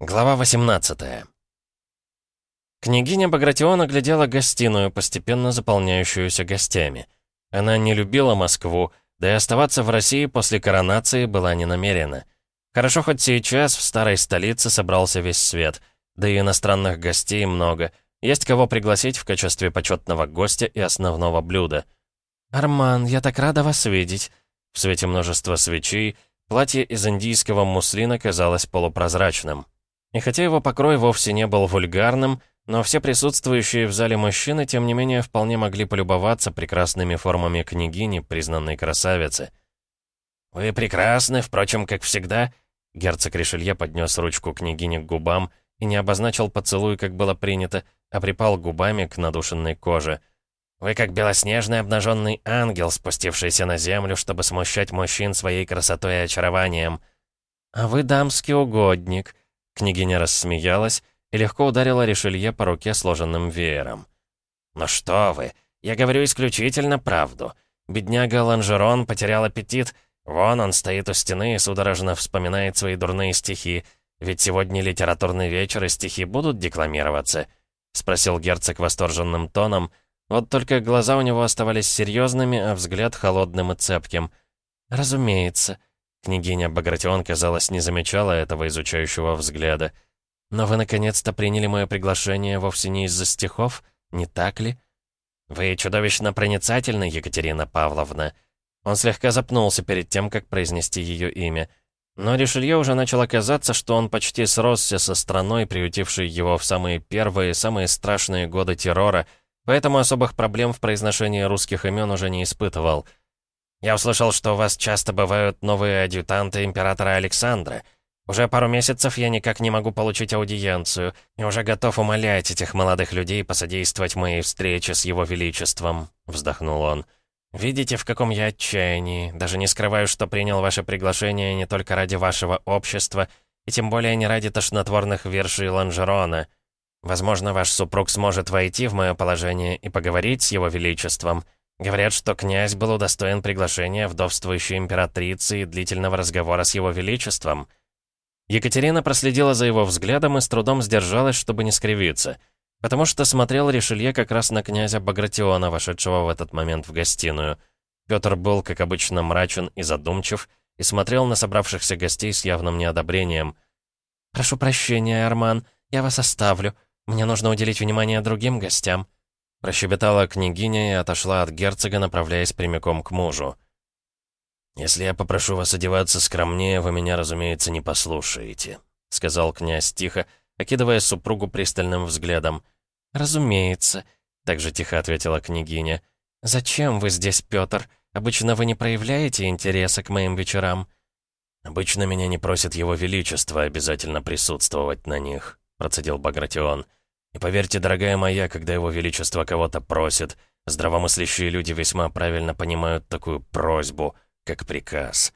Глава 18 Княгиня Багратиона глядела гостиную, постепенно заполняющуюся гостями. Она не любила Москву, да и оставаться в России после коронации была не намерена. Хорошо, хоть сейчас в старой столице собрался весь свет, да и иностранных гостей много. Есть кого пригласить в качестве почетного гостя и основного блюда. «Арман, я так рада вас видеть!» В свете множества свечей платье из индийского муслина казалось полупрозрачным. И хотя его покрой вовсе не был вульгарным, но все присутствующие в зале мужчины, тем не менее, вполне могли полюбоваться прекрасными формами княгини, признанной красавицы. «Вы прекрасны, впрочем, как всегда», — герцог Ришелье поднес ручку княгини к губам и не обозначил поцелуй, как было принято, а припал губами к надушенной коже. «Вы как белоснежный обнаженный ангел, спустившийся на землю, чтобы смущать мужчин своей красотой и очарованием». «А вы дамский угодник», — княгиня рассмеялась, и легко ударила Ришелье по руке сложенным веером. «Ну что вы, я говорю исключительно правду. Бедняга Ланжерон потерял аппетит. Вон он стоит у стены и судорожно вспоминает свои дурные стихи. Ведь сегодня литературный вечер и стихи будут декламироваться?» — спросил герцог восторженным тоном. Вот только глаза у него оставались серьезными, а взгляд холодным и цепким. «Разумеется». Княгиня Багратион, казалось, не замечала этого изучающего взгляда. «Но вы наконец-то приняли мое приглашение вовсе не из-за стихов, не так ли?» «Вы чудовищно проницательны, Екатерина Павловна». Он слегка запнулся перед тем, как произнести ее имя. Но Ришелье уже начал казаться, что он почти сросся со страной, приютившей его в самые первые, самые страшные годы террора, поэтому особых проблем в произношении русских имен уже не испытывал. «Я услышал, что у вас часто бывают новые адъютанты императора Александра». Уже пару месяцев я никак не могу получить аудиенцию, и уже готов умолять этих молодых людей посодействовать моей встрече с его величеством», — вздохнул он. «Видите, в каком я отчаянии. Даже не скрываю, что принял ваше приглашение не только ради вашего общества, и тем более не ради тошнотворных вершей Ланжерона. Возможно, ваш супруг сможет войти в мое положение и поговорить с его величеством. Говорят, что князь был удостоен приглашения вдовствующей императрицы и длительного разговора с его величеством». Екатерина проследила за его взглядом и с трудом сдержалась, чтобы не скривиться. Потому что смотрел Ришелье как раз на князя Багратиона, вошедшего в этот момент в гостиную. Петр был, как обычно, мрачен и задумчив, и смотрел на собравшихся гостей с явным неодобрением. «Прошу прощения, Арман, я вас оставлю. Мне нужно уделить внимание другим гостям», прощебетала княгиня и отошла от герцога, направляясь прямиком к мужу. «Если я попрошу вас одеваться скромнее, вы меня, разумеется, не послушаете», — сказал князь тихо, окидывая супругу пристальным взглядом. «Разумеется», — также тихо ответила княгиня. «Зачем вы здесь, Пётр? Обычно вы не проявляете интереса к моим вечерам». «Обычно меня не просит его величество обязательно присутствовать на них», — процедил Багратион. «И поверьте, дорогая моя, когда его величество кого-то просит, здравомыслящие люди весьма правильно понимают такую просьбу — как приказ.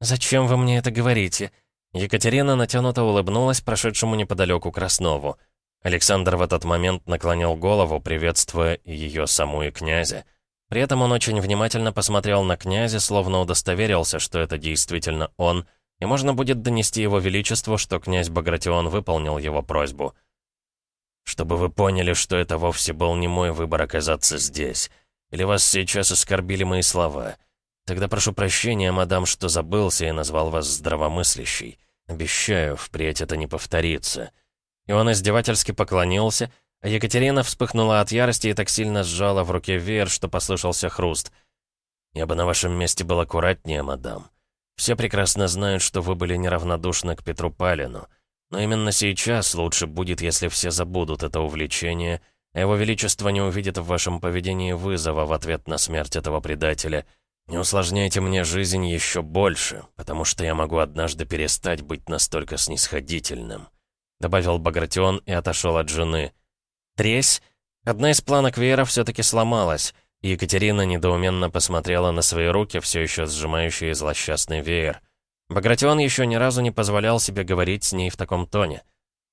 «Зачем вы мне это говорите?» Екатерина натянуто улыбнулась прошедшему неподалеку Краснову. Александр в этот момент наклонил голову, приветствуя ее саму и князя. При этом он очень внимательно посмотрел на князя, словно удостоверился, что это действительно он, и можно будет донести его величеству, что князь Багратион выполнил его просьбу. «Чтобы вы поняли, что это вовсе был не мой выбор оказаться здесь. Или вас сейчас оскорбили мои слова?» Тогда прошу прощения, мадам, что забылся и назвал вас здравомыслящей. Обещаю, впредь это не повторится». И он издевательски поклонился, а Екатерина вспыхнула от ярости и так сильно сжала в руке веер, что послышался хруст. «Я бы на вашем месте был аккуратнее, мадам. Все прекрасно знают, что вы были неравнодушны к Петру Палину. Но именно сейчас лучше будет, если все забудут это увлечение, а его величество не увидит в вашем поведении вызова в ответ на смерть этого предателя». Не усложняйте мне жизнь еще больше, потому что я могу однажды перестать быть настолько снисходительным», добавил Багратион и отошел от жены. Тресь. Одна из планок веера все-таки сломалась, Екатерина недоуменно посмотрела на свои руки, все еще сжимающие злосчастный веер. Багратион еще ни разу не позволял себе говорить с ней в таком тоне.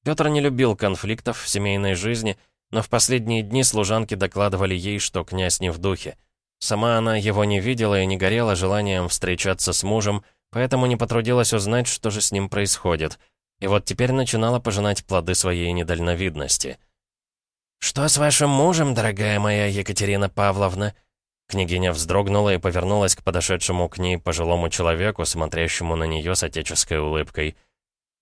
Петр не любил конфликтов в семейной жизни, но в последние дни служанки докладывали ей, что князь не в духе. Сама она его не видела и не горела желанием встречаться с мужем, поэтому не потрудилась узнать, что же с ним происходит. и вот теперь начинала пожинать плоды своей недальновидности. «Что с вашим мужем, дорогая моя Екатерина Павловна?» Княгиня вздрогнула и повернулась к подошедшему к ней пожилому человеку, смотрящему на нее с отеческой улыбкой.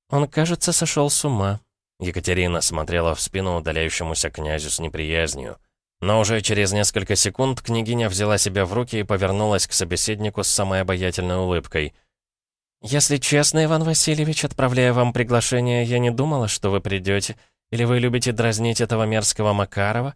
«Он, кажется, сошел с ума». Екатерина смотрела в спину удаляющемуся князю с неприязнью. Но уже через несколько секунд княгиня взяла себя в руки и повернулась к собеседнику с самой обаятельной улыбкой. «Если честно, Иван Васильевич, отправляя вам приглашение, я не думала, что вы придете. Или вы любите дразнить этого мерзкого Макарова?»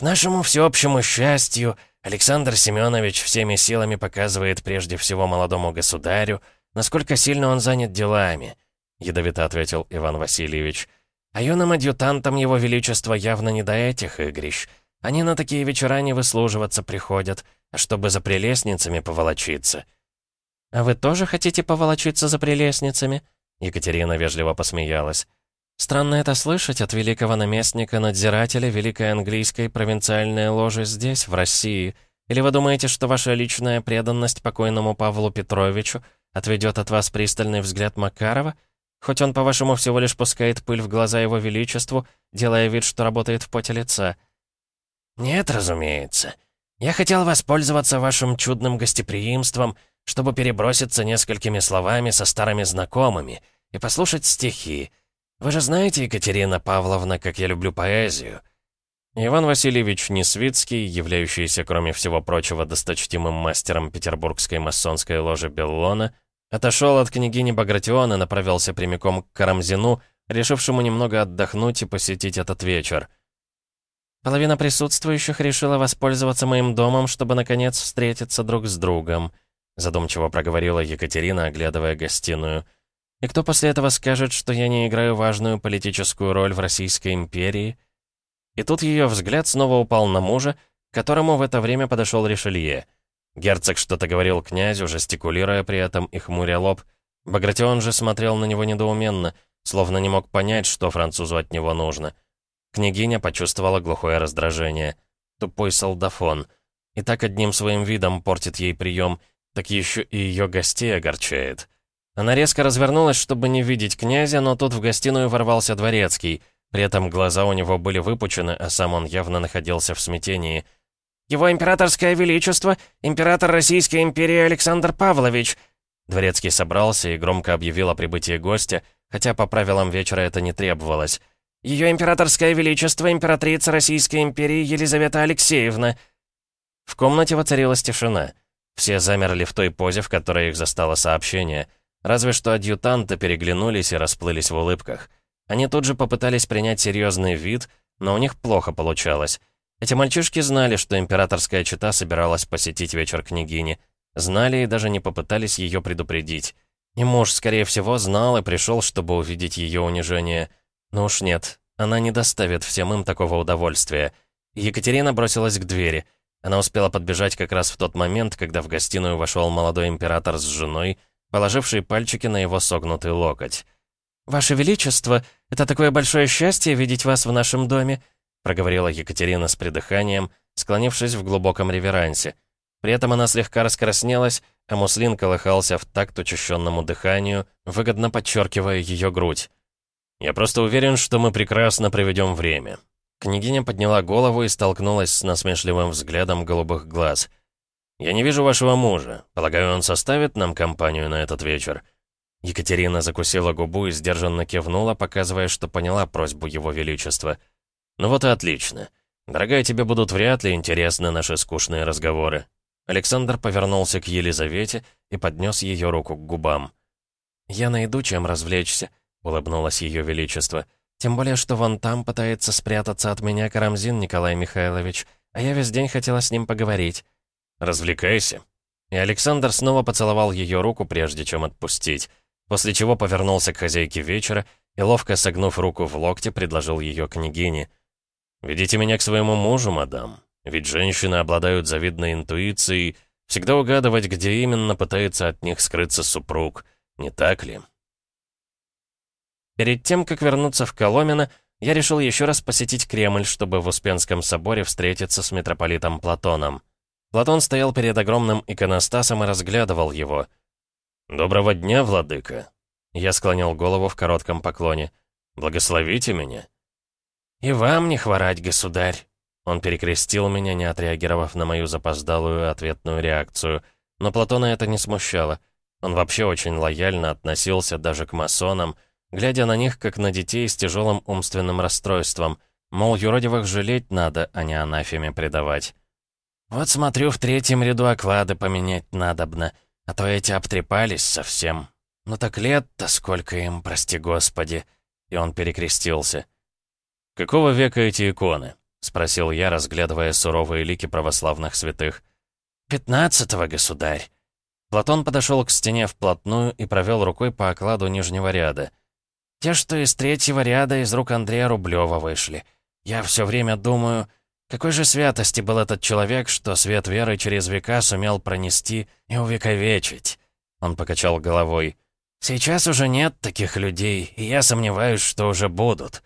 «К нашему всеобщему счастью, Александр Семенович всеми силами показывает прежде всего молодому государю, насколько сильно он занят делами», — ядовито ответил Иван Васильевич. «А юным адъютантам его величества явно не до этих игрищ. Они на такие вечера не выслуживаться приходят, а чтобы за прелестницами поволочиться». «А вы тоже хотите поволочиться за прелестницами?» Екатерина вежливо посмеялась. «Странно это слышать от великого наместника-надзирателя Великой Английской провинциальной ложи здесь, в России. Или вы думаете, что ваша личная преданность покойному Павлу Петровичу отведет от вас пристальный взгляд Макарова? Хоть он, по-вашему, всего лишь пускает пыль в глаза его величеству, делая вид, что работает в поте лица». «Нет, разумеется. Я хотел воспользоваться вашим чудным гостеприимством, чтобы переброситься несколькими словами со старыми знакомыми и послушать стихи. Вы же знаете, Екатерина Павловна, как я люблю поэзию». Иван Васильевич Несвицкий, являющийся, кроме всего прочего, досточтимым мастером петербургской масонской ложи Беллона, отошел от княгини Багратиона и направился прямиком к Карамзину, решившему немного отдохнуть и посетить этот вечер — Половина присутствующих решила воспользоваться моим домом, чтобы, наконец, встретиться друг с другом», задумчиво проговорила Екатерина, оглядывая гостиную. «И кто после этого скажет, что я не играю важную политическую роль в Российской империи?» И тут ее взгляд снова упал на мужа, к которому в это время подошел Ришелье. Герцог что-то говорил князю, жестикулируя при этом и хмуря лоб. Багратион же смотрел на него недоуменно, словно не мог понять, что французу от него нужно — Княгиня почувствовала глухое раздражение. Тупой солдафон. И так одним своим видом портит ей прием, так еще и ее гостей огорчает. Она резко развернулась, чтобы не видеть князя, но тут в гостиную ворвался дворецкий. При этом глаза у него были выпучены, а сам он явно находился в смятении. «Его императорское величество, император Российской империи Александр Павлович!» Дворецкий собрался и громко объявил о прибытии гостя, хотя по правилам вечера это не требовалось. Ее императорское величество, императрица Российской империи Елизавета Алексеевна». В комнате воцарилась тишина. Все замерли в той позе, в которой их застало сообщение. Разве что адъютанты переглянулись и расплылись в улыбках. Они тут же попытались принять серьезный вид, но у них плохо получалось. Эти мальчишки знали, что императорская чета собиралась посетить вечер княгини. Знали и даже не попытались ее предупредить. И муж, скорее всего, знал и пришел, чтобы увидеть ее унижение — ну уж нет, она не доставит всем им такого удовольствия. Екатерина бросилась к двери. Она успела подбежать как раз в тот момент, когда в гостиную вошел молодой император с женой, положивший пальчики на его согнутый локоть. «Ваше Величество, это такое большое счастье видеть вас в нашем доме», проговорила Екатерина с придыханием, склонившись в глубоком реверансе. При этом она слегка раскраснелась, а муслин колыхался в такт учащенному дыханию, выгодно подчеркивая ее грудь. «Я просто уверен, что мы прекрасно проведем время». Княгиня подняла голову и столкнулась с насмешливым взглядом голубых глаз. «Я не вижу вашего мужа. Полагаю, он составит нам компанию на этот вечер?» Екатерина закусила губу и сдержанно кивнула, показывая, что поняла просьбу его величества. «Ну вот и отлично. Дорогая, тебе будут вряд ли интересны наши скучные разговоры». Александр повернулся к Елизавете и поднес ее руку к губам. «Я найду, чем развлечься», — улыбнулось Ее Величество. «Тем более, что вон там пытается спрятаться от меня Карамзин Николай Михайлович, а я весь день хотела с ним поговорить». «Развлекайся». И Александр снова поцеловал ее руку, прежде чем отпустить, после чего повернулся к хозяйке вечера и, ловко согнув руку в локте, предложил ее княгине. «Ведите меня к своему мужу, мадам, ведь женщины обладают завидной интуицией, всегда угадывать, где именно пытается от них скрыться супруг, не так ли?» Перед тем, как вернуться в Коломино, я решил еще раз посетить Кремль, чтобы в Успенском соборе встретиться с митрополитом Платоном. Платон стоял перед огромным иконостасом и разглядывал его. «Доброго дня, владыка!» Я склонил голову в коротком поклоне. «Благословите меня». «И вам не хворать, государь». Он перекрестил меня, не отреагировав на мою запоздалую ответную реакцию. Но Платона это не смущало. Он вообще очень лояльно относился даже к масонам, глядя на них как на детей с тяжелым умственным расстройством. Мол, юродивых жалеть надо, а не анафеме предавать. «Вот смотрю, в третьем ряду оклады поменять надобно, а то эти обтрепались совсем. Ну так лет-то сколько им, прости господи!» И он перекрестился. «Какого века эти иконы?» — спросил я, разглядывая суровые лики православных святых. «Пятнадцатого, государь!» Платон подошел к стене вплотную и провел рукой по окладу нижнего ряда. «Те, что из третьего ряда из рук Андрея Рублева вышли. Я все время думаю, какой же святости был этот человек, что свет веры через века сумел пронести и увековечить?» Он покачал головой. «Сейчас уже нет таких людей, и я сомневаюсь, что уже будут».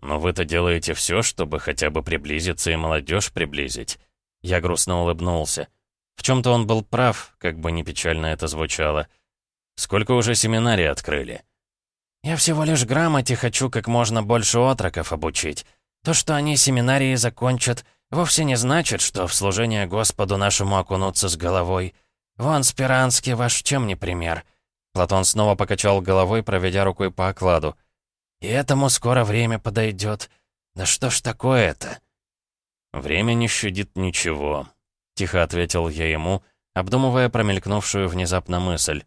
«Но вы-то делаете все, чтобы хотя бы приблизиться и молодежь приблизить». Я грустно улыбнулся. В чем-то он был прав, как бы не печально это звучало. «Сколько уже семинарий открыли?» «Я всего лишь грамоте хочу как можно больше отроков обучить. То, что они семинарии закончат, вовсе не значит, что в служение Господу нашему окунуться с головой. Вон, Спиранский ваш чем не пример?» Платон снова покачал головой, проведя рукой по окладу. «И этому скоро время подойдет. Да что ж такое-то?» «Время не щадит ничего», — тихо ответил я ему, обдумывая промелькнувшую внезапно мысль.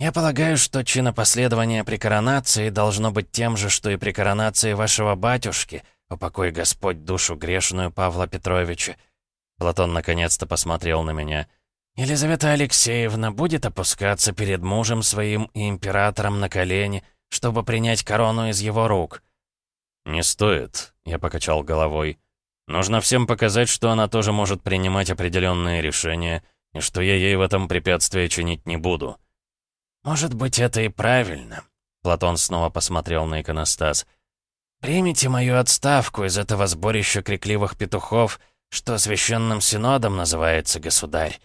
«Я полагаю, что чинопоследование при коронации должно быть тем же, что и при коронации вашего батюшки, упокой Господь душу грешную Павла Петровича». Платон наконец-то посмотрел на меня. «Елизавета Алексеевна будет опускаться перед мужем своим и императором на колени, чтобы принять корону из его рук». «Не стоит», — я покачал головой. «Нужно всем показать, что она тоже может принимать определенные решения, и что я ей в этом препятствие чинить не буду». «Может быть, это и правильно», — Платон снова посмотрел на иконостас. «Примите мою отставку из этого сборища крикливых петухов, что священным синодом называется, государь».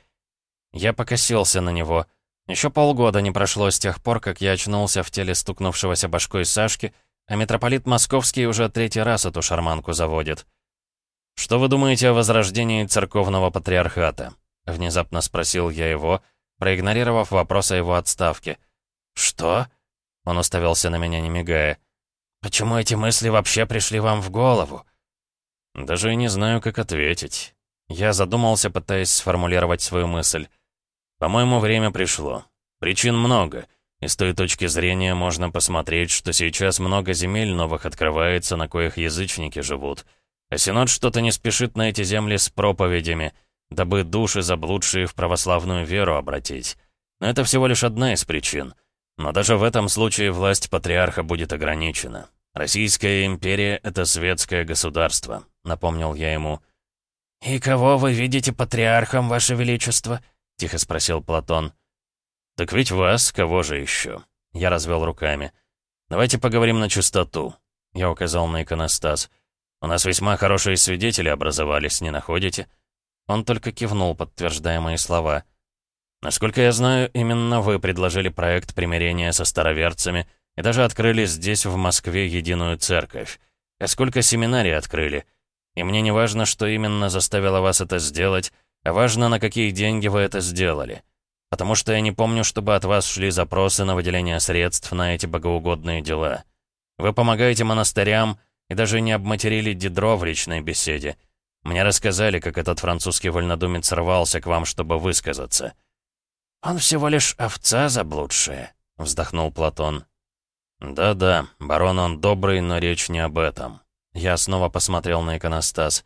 Я покосился на него. Еще полгода не прошло с тех пор, как я очнулся в теле стукнувшегося башкой Сашки, а митрополит Московский уже третий раз эту шарманку заводит. «Что вы думаете о возрождении церковного патриархата?» — внезапно спросил я его, — проигнорировав вопрос о его отставке. «Что?» Он уставился на меня, не мигая. «Почему эти мысли вообще пришли вам в голову?» «Даже и не знаю, как ответить». Я задумался, пытаясь сформулировать свою мысль. «По-моему, время пришло. Причин много. И с той точки зрения можно посмотреть, что сейчас много земель новых открывается, на коих язычники живут. А Синод что-то не спешит на эти земли с проповедями — дабы души, заблудшие в православную веру, обратить. Но это всего лишь одна из причин. Но даже в этом случае власть патриарха будет ограничена. Российская империя — это светское государство, напомнил я ему. «И кого вы видите патриархом, ваше величество?» — тихо спросил Платон. «Так ведь вас, кого же еще?» Я развел руками. «Давайте поговорим на чистоту», — я указал на иконостас. «У нас весьма хорошие свидетели образовались, не находите?» Он только кивнул, подтверждая мои слова. «Насколько я знаю, именно вы предложили проект примирения со староверцами и даже открыли здесь, в Москве, единую церковь. А сколько семинарий открыли? И мне не важно, что именно заставило вас это сделать, а важно, на какие деньги вы это сделали. Потому что я не помню, чтобы от вас шли запросы на выделение средств на эти богоугодные дела. Вы помогаете монастырям и даже не обматерили Дидро в личной беседе. Мне рассказали, как этот французский вольнодумец рвался к вам, чтобы высказаться». «Он всего лишь овца заблудшая», — вздохнул Платон. «Да-да, барон он добрый, но речь не об этом». Я снова посмотрел на иконостас.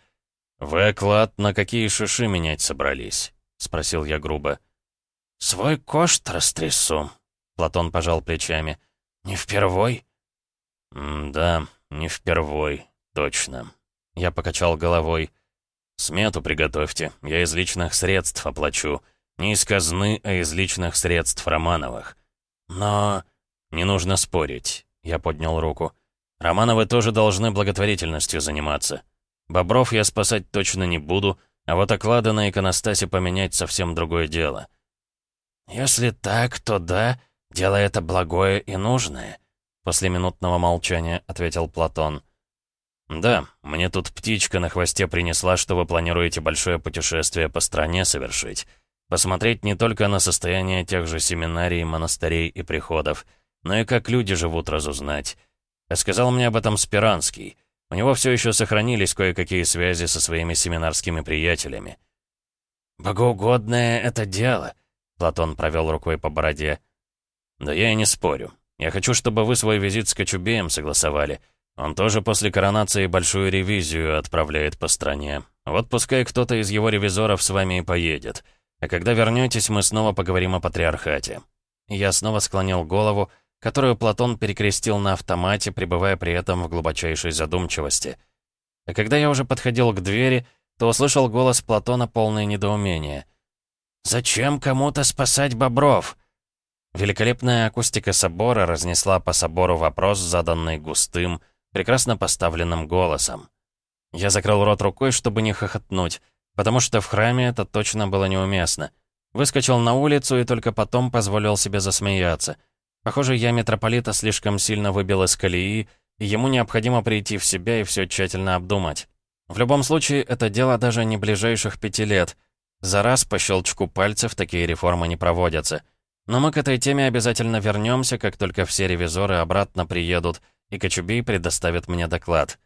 «Вы оклад на какие шиши менять собрались?» — спросил я грубо. «Свой кошт растрясу», — Платон пожал плечами. «Не впервой?» «Да, не впервой, точно». Я покачал головой. «Смету приготовьте, я из личных средств оплачу. Не из казны, а из личных средств Романовых». «Но...» «Не нужно спорить», — я поднял руку. «Романовы тоже должны благотворительностью заниматься. Бобров я спасать точно не буду, а вот оклады на иконостасе поменять совсем другое дело». «Если так, то да, «Дело это благое и нужное», — после минутного молчания ответил Платон. «Да, мне тут птичка на хвосте принесла, что вы планируете большое путешествие по стране совершить. Посмотреть не только на состояние тех же семинарий, монастырей и приходов, но и как люди живут разузнать. А сказал мне об этом Спиранский. У него все еще сохранились кое-какие связи со своими семинарскими приятелями. «Богоугодное это дело», — Платон провел рукой по бороде. «Да я и не спорю. Я хочу, чтобы вы свой визит с Кочубеем согласовали. Он тоже после коронации большую ревизию отправляет по стране. Вот пускай кто-то из его ревизоров с вами и поедет. А когда вернетесь, мы снова поговорим о патриархате». Я снова склонил голову, которую Платон перекрестил на автомате, пребывая при этом в глубочайшей задумчивости. А когда я уже подходил к двери, то услышал голос Платона полное недоумение. «Зачем кому-то спасать бобров?» Великолепная акустика собора разнесла по собору вопрос, заданный густым, прекрасно поставленным голосом. Я закрыл рот рукой, чтобы не хохотнуть, потому что в храме это точно было неуместно. Выскочил на улицу и только потом позволил себе засмеяться. Похоже, я митрополита слишком сильно выбил из колеи, и ему необходимо прийти в себя и все тщательно обдумать. В любом случае, это дело даже не ближайших пяти лет. За раз по щелчку пальцев такие реформы не проводятся. Но мы к этой теме обязательно вернемся, как только все ревизоры обратно приедут, и Кочубей предоставит мне доклад.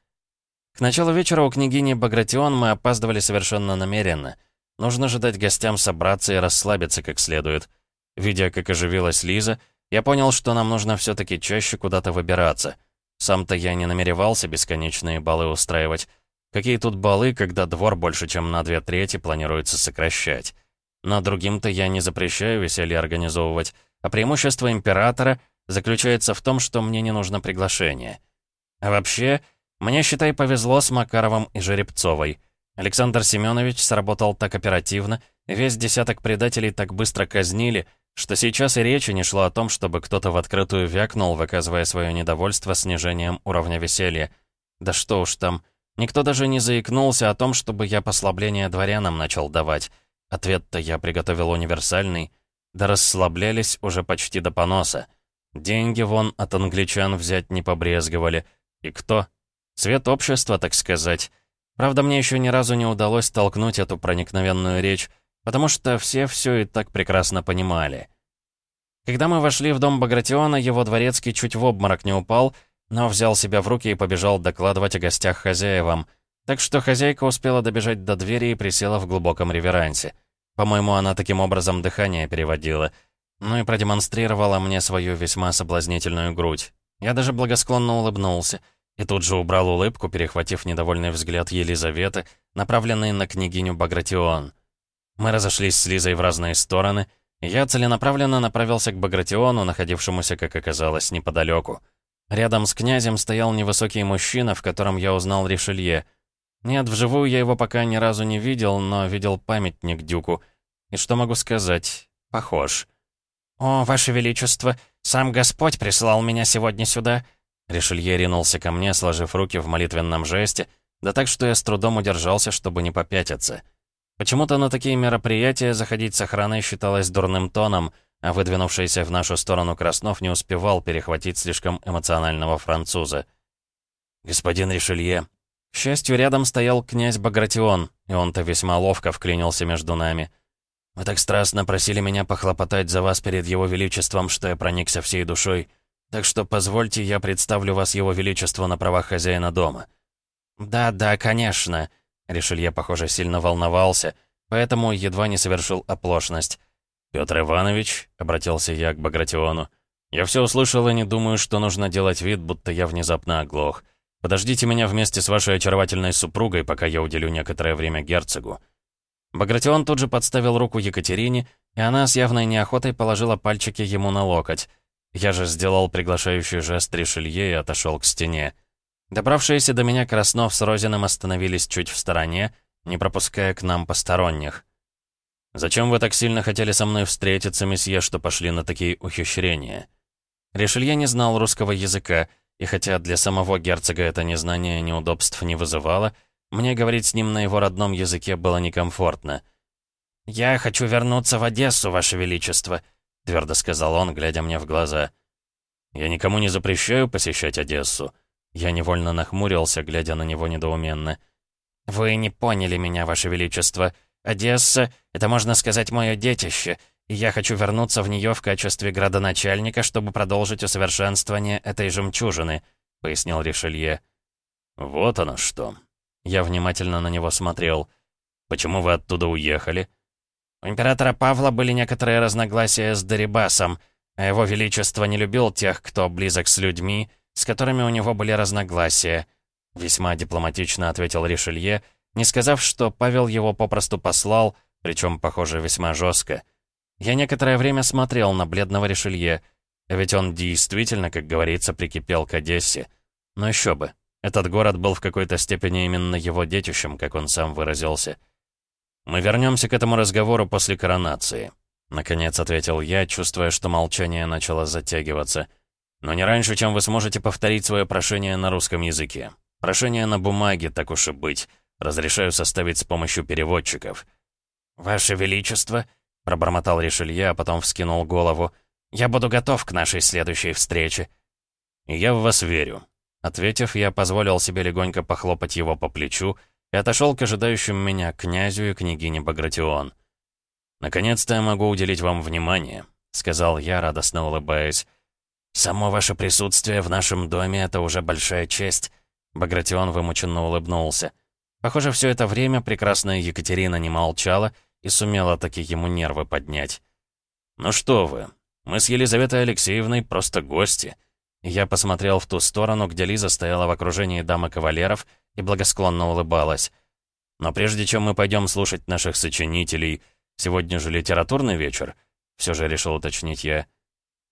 К началу вечера у княгини Багратион мы опаздывали совершенно намеренно. Нужно же дать гостям собраться и расслабиться как следует. Видя, как оживилась Лиза, я понял, что нам нужно все-таки чаще куда-то выбираться. Сам-то я не намеревался бесконечные балы устраивать. Какие тут балы, когда двор больше чем на две трети планируется сокращать? Но другим-то я не запрещаю веселье организовывать, а преимущество императора заключается в том, что мне не нужно приглашение. А вообще, мне, считай, повезло с Макаровым и Жеребцовой. Александр Семенович сработал так оперативно, весь десяток предателей так быстро казнили, что сейчас и речи не шло о том, чтобы кто-то в открытую вякнул, выказывая свое недовольство снижением уровня веселья. Да что уж там, никто даже не заикнулся о том, чтобы я послабление дворянам начал давать. Ответ-то я приготовил универсальный. Да расслаблялись уже почти до поноса. Деньги вон от англичан взять не побрезговали. И кто? Цвет общества, так сказать. Правда, мне еще ни разу не удалось толкнуть эту проникновенную речь, потому что все все и так прекрасно понимали. Когда мы вошли в дом Багратиона, его дворецкий чуть в обморок не упал, но взял себя в руки и побежал докладывать о гостях хозяевам. Так что хозяйка успела добежать до двери и присела в глубоком реверансе. По-моему, она таким образом дыхание переводила. Ну и продемонстрировала мне свою весьма соблазнительную грудь. Я даже благосклонно улыбнулся. И тут же убрал улыбку, перехватив недовольный взгляд Елизаветы, направленный на княгиню Багратион. Мы разошлись с Лизой в разные стороны, и я целенаправленно направился к Багратиону, находившемуся, как оказалось, неподалеку. Рядом с князем стоял невысокий мужчина, в котором я узнал Ришелье — нет, вживую я его пока ни разу не видел, но видел памятник Дюку. И что могу сказать? Похож. «О, Ваше Величество, сам Господь прислал меня сегодня сюда!» Ришелье ринулся ко мне, сложив руки в молитвенном жесте, да так, что я с трудом удержался, чтобы не попятиться. Почему-то на такие мероприятия заходить с охраной считалось дурным тоном, а выдвинувшийся в нашу сторону Краснов не успевал перехватить слишком эмоционального француза. «Господин Ришелье, к счастью, рядом стоял князь Багратион, и он-то весьма ловко вклинился между нами. «Вы так страстно просили меня похлопотать за вас перед его величеством, что я проникся всей душой. Так что позвольте, я представлю вас его величеству на правах хозяина дома». «Да, да, конечно», — Ришелье, похоже, сильно волновался, поэтому едва не совершил оплошность. «Пётр Иванович», — обратился я к Багратиону, — «я все услышал и не думаю, что нужно делать вид, будто я внезапно оглох». Подождите меня вместе с вашей очаровательной супругой, пока я уделю некоторое время герцогу». Багратион тут же подставил руку Екатерине, и она с явной неохотой положила пальчики ему на локоть. Я же сделал приглашающий жест Ришелье и отошел к стене. Добравшиеся до меня Краснов с Розиным остановились чуть в стороне, не пропуская к нам посторонних. «Зачем вы так сильно хотели со мной встретиться, месье, что пошли на такие ухищрения?» Ришелье не знал русского языка, и хотя для самого герцога это незнание неудобств не вызывало, мне говорить с ним на его родном языке было некомфортно. «Я хочу вернуться в Одессу, Ваше Величество», — твердо сказал он, глядя мне в глаза. «Я никому не запрещаю посещать Одессу». Я невольно нахмурился, глядя на него недоуменно. «Вы не поняли меня, Ваше Величество. Одесса — это, можно сказать, мое детище, и я хочу вернуться в нее в качестве градоначальника, чтобы продолжить усовершенствование этой жемчужины», — пояснил Ришелье. «Вот оно что». Я внимательно на него смотрел. «Почему вы оттуда уехали?» У императора Павла были некоторые разногласия с Дерибасом, а его величество не любил тех, кто близок с людьми, с которыми у него были разногласия. Весьма дипломатично ответил Ришелье, не сказав, что Павел его попросту послал, причем, похоже, весьма жестко. Я некоторое время смотрел на бледного Ришелье, ведь он действительно, как говорится, прикипел к Одессе. Но еще бы, этот город был в какой-то степени именно его детищем, как он сам выразился. «Мы вернемся к этому разговору после коронации», — наконец ответил я, чувствуя, что молчание начало затягиваться. «Но не раньше, чем вы сможете повторить свое прошение на русском языке. Прошение на бумаге, так уж и быть. Разрешаю составить с помощью переводчиков». «Ваше Величество», — пробормотал Ришелье, а потом вскинул голову, «я буду готов к нашей следующей встрече». «Я в вас верю». Ответив, я позволил себе легонько похлопать его по плечу, — и отошел к ожидающим меня князю и княгине Багратион. «Наконец-то я могу уделить вам внимание», — сказал я, радостно улыбаясь. «Само ваше присутствие в нашем доме — это уже большая честь», — Багратион вымученно улыбнулся. Похоже, все это время прекрасная Екатерина не молчала и сумела таки ему нервы поднять. «Ну что вы, мы с Елизаветой Алексеевной просто гости». Я посмотрел в ту сторону, где Лиза стояла в окружении дамы кавалеров и благосклонно улыбалась. «Но прежде чем мы пойдем слушать наших сочинителей, сегодня же литературный вечер», — все же решил уточнить я.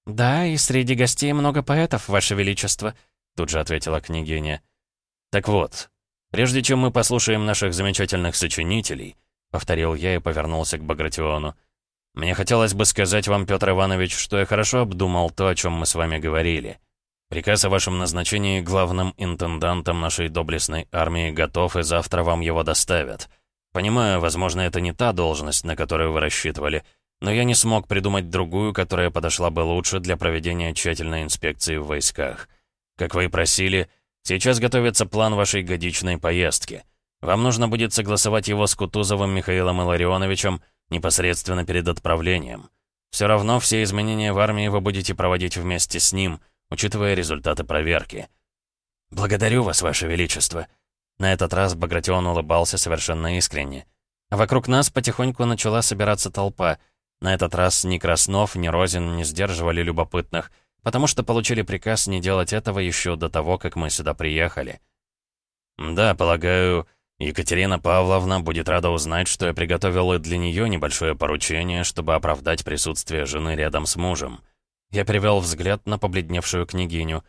«Да, и среди гостей много поэтов, Ваше Величество», — тут же ответила княгиня. «Так вот, прежде чем мы послушаем наших замечательных сочинителей», — повторил я и повернулся к Багратиону, «мне хотелось бы сказать вам, Петр Иванович, что я хорошо обдумал то, о чем мы с вами говорили». Приказ о вашем назначении главным интендантом нашей доблестной армии готов, и завтра вам его доставят. Понимаю, возможно, это не та должность, на которую вы рассчитывали, но я не смог придумать другую, которая подошла бы лучше для проведения тщательной инспекции в войсках. Как вы и просили, сейчас готовится план вашей годичной поездки. Вам нужно будет согласовать его с Кутузовым Михаилом Илларионовичем непосредственно перед отправлением. Все равно все изменения в армии вы будете проводить вместе с ним — учитывая результаты проверки. «Благодарю вас, Ваше Величество». На этот раз Багратион улыбался совершенно искренне. Вокруг нас потихоньку начала собираться толпа. На этот раз ни Краснов, ни Розин не сдерживали любопытных, потому что получили приказ не делать этого еще до того, как мы сюда приехали. «Да, полагаю, Екатерина Павловна будет рада узнать, что я приготовил и для нее небольшое поручение, чтобы оправдать присутствие жены рядом с мужем». Я перевел взгляд на побледневшую княгиню.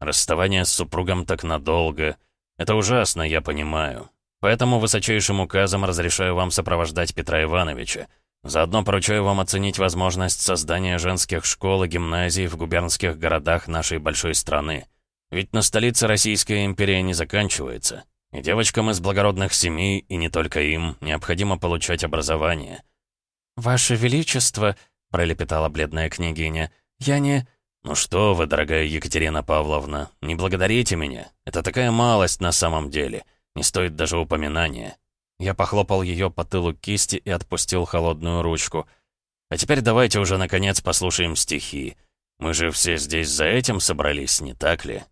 Расставание с супругом так надолго. Это ужасно, я понимаю. Поэтому высочайшим указом разрешаю вам сопровождать Петра Ивановича. Заодно поручаю вам оценить возможность создания женских школ и гимназий в губернских городах нашей большой страны. Ведь на столице Российская империя не заканчивается. И девочкам из благородных семей, и не только им, необходимо получать образование. «Ваше Величество», — пролепетала бледная княгиня, — «Я не...» «Ну что вы, дорогая Екатерина Павловна, не благодарите меня. Это такая малость на самом деле. Не стоит даже упоминания». Я похлопал ее по тылу кисти и отпустил холодную ручку. «А теперь давайте уже, наконец, послушаем стихи. Мы же все здесь за этим собрались, не так ли?»